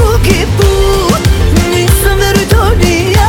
drugi put Nisam veru to nije